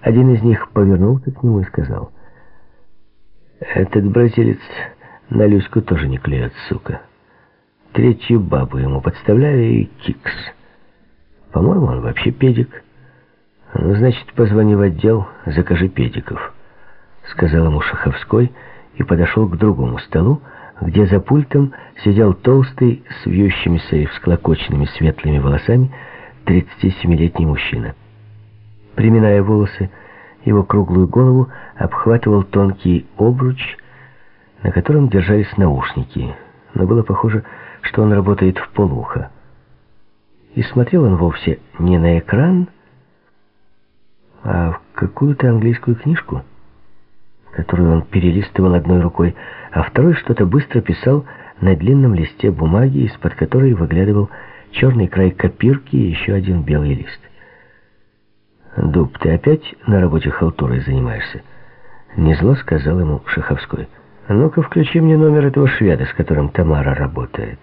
Один из них повернулся к нему и сказал, «Этот бразилец на Люську тоже не клюет, сука. Третью бабу ему подставляю и кикс. По-моему, он вообще педик. Ну, значит, позвони в отдел, закажи педиков», — сказал ему Шаховской и подошел к другому столу, где за пультом сидел толстый, с вьющимися и всклокоченными светлыми волосами, 37-летний мужчина. Приминая волосы, его круглую голову обхватывал тонкий обруч, на котором держались наушники, но было похоже, что он работает в полуха. И смотрел он вовсе не на экран, а в какую-то английскую книжку, которую он перелистывал одной рукой, а второй что-то быстро писал на длинном листе бумаги, из-под которой выглядывал черный край копирки и еще один белый лист. «Дуб, ты опять на работе халтурой занимаешься?» Незло сказал ему Шаховской. «Ну-ка, включи мне номер этого шведа, с которым Тамара работает.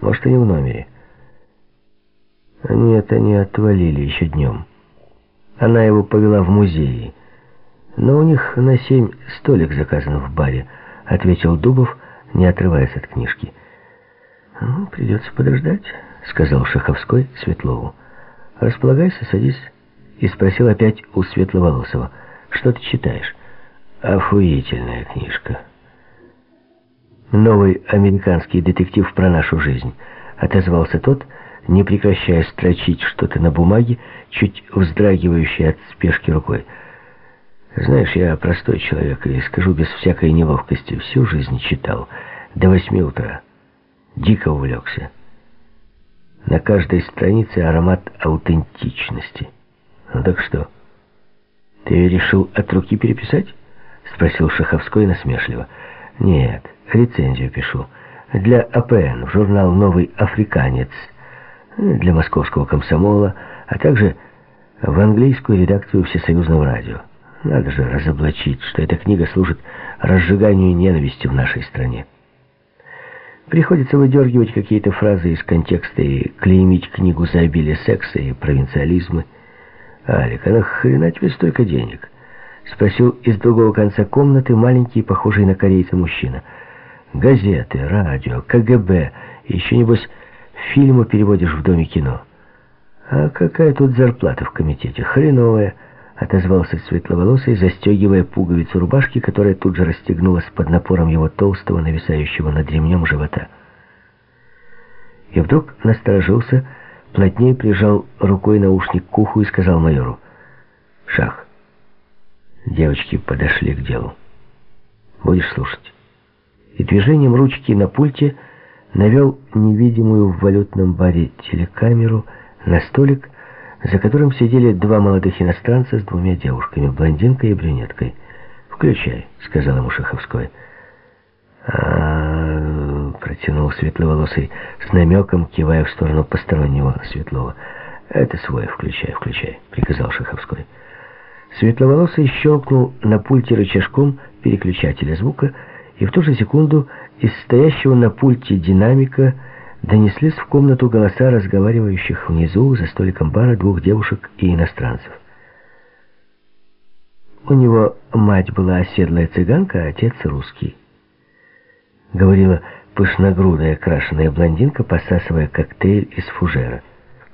Может, они в номере?» «Нет, они отвалили еще днем. Она его повела в музей. Но у них на семь столик заказан в баре», — ответил Дубов, не отрываясь от книжки. «Ну, придется подождать», — сказал Шаховской Светлову. «Располагайся, садись» и спросил опять у Светловолосого, «Что ты читаешь?» «Охуительная книжка». «Новый американский детектив про нашу жизнь», — отозвался тот, не прекращая строчить что-то на бумаге, чуть вздрагивающей от спешки рукой. «Знаешь, я простой человек и скажу без всякой неловкости, всю жизнь читал, до восьми утра. Дико увлекся. На каждой странице аромат аутентичности». «Ну так что, ты решил от руки переписать?» Спросил Шаховской насмешливо. «Нет, рецензию пишу. Для АПН, в журнал «Новый африканец», для московского комсомола, а также в английскую редакцию Всесоюзного радио. Надо же разоблачить, что эта книга служит разжиганию ненависти в нашей стране. Приходится выдергивать какие-то фразы из контекста и клеймить книгу за обилие секса и провинциализмы. «Алик, а нахрена тебе столько денег?» Спросил из другого конца комнаты маленький, похожий на корейца мужчина. «Газеты, радио, КГБ, еще, небось, фильмы переводишь в Доме кино». «А какая тут зарплата в комитете? Хреновая!» Отозвался светловолосый, застегивая пуговицу рубашки, которая тут же расстегнулась под напором его толстого, нависающего над ремнем живота. И вдруг насторожился, плотнее прижал рукой наушник к уху и сказал майору. «Шах, девочки подошли к делу. Будешь слушать?» И движением ручки на пульте навел невидимую в валютном баре телекамеру на столик, за которым сидели два молодых иностранца с двумя девушками, блондинкой и брюнеткой. «Включай», — сказал ему Шаховской. Протянул светловолосый с намеком, кивая в сторону постороннего светлого. «Это свой, включай, включай», — приказал Шаховской. Светловолосый щелкнул на пульте рычажком переключателя звука, и в ту же секунду из стоящего на пульте динамика донеслись в комнату голоса разговаривающих внизу за столиком бара двух девушек и иностранцев. У него мать была оседлая цыганка, а отец русский. Говорила пышногрудая крашеная блондинка, посасывая коктейль из фужера.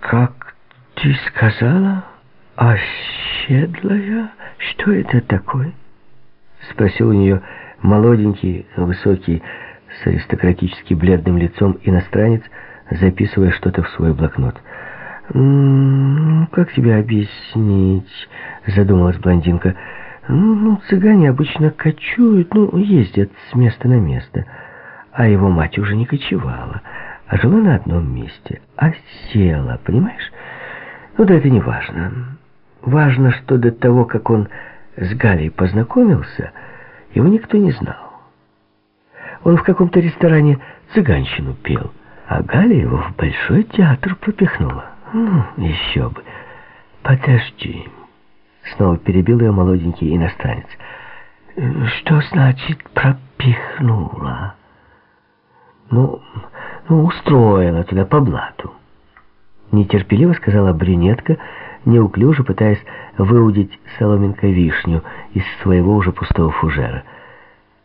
«Как ты сказала? Оседлая? Что это такое?» Спросил у нее молоденький, высокий, с аристократически бледным лицом иностранец, записывая что-то в свой блокнот. «Ну, как тебе объяснить?» — задумалась блондинка. «Ну, ну, цыгане обычно кочуют, ну, ездят с места на место» а его мать уже не кочевала, а жила на одном месте, а села, понимаешь? Ну да это не важно. Важно, что до того, как он с Галей познакомился, его никто не знал. Он в каком-то ресторане цыганщину пел, а Галя его в большой театр пропихнула. Ну, еще бы. Подожди. Снова перебил ее молоденький иностранец. Что значит пропихнула? Ну, ну устроила туда по блату. Нетерпеливо сказала брюнетка, неуклюже пытаясь выудить соломинкой вишню из своего уже пустого фужера.